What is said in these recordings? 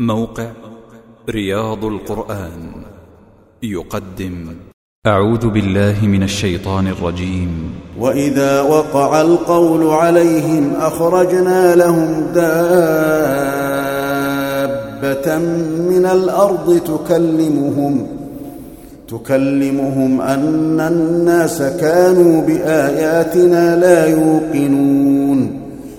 موقع رياض القرآن يقدم. أعوذ بالله من الشيطان الرجيم. وإذا وقع القول عليهم أخرجنا لهم دابة من الأرض تكلمهم تكلمهم أن الناس كانوا بآياتنا لا يوقنون.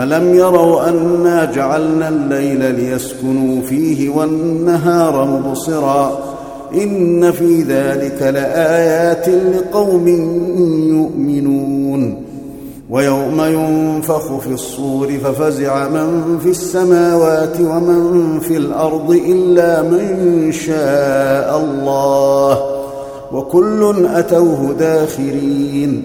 ألم يروا أنا جعلنا الليل ليسكنوا فيه والنهار مبصرا إن في ذلك لآيات لقوم يؤمنون ويوم ينفخ في الصور ففزع من في السماوات ومن في الأرض إلا من شاء الله وكل أتوه داخرين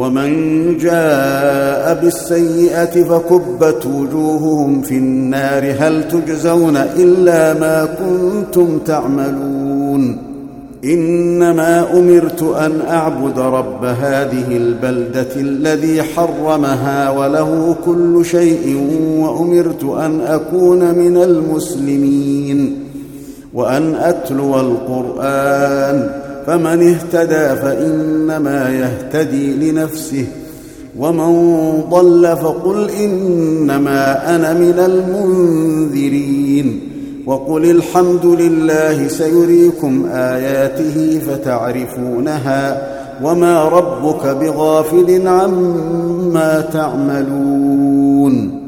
ومن جاء بالسيئة فكبت وجوههم في النار. هل تجزون إلا ما كنتم تعملون؟ إنما أمرت أن أعبد رب هذه البلدة الذي حرمها وله كل شيء وأمرت أن أكون من المسلمين وأن أتلو القرآن. فمن اهتدى فإنما يهتدي لنفسه ومن ضل فقل إنما أنا من المنذرين. وقل الحمد لله سيريكم آياته فتعرفونها وما ربك بغافل عما تعملون.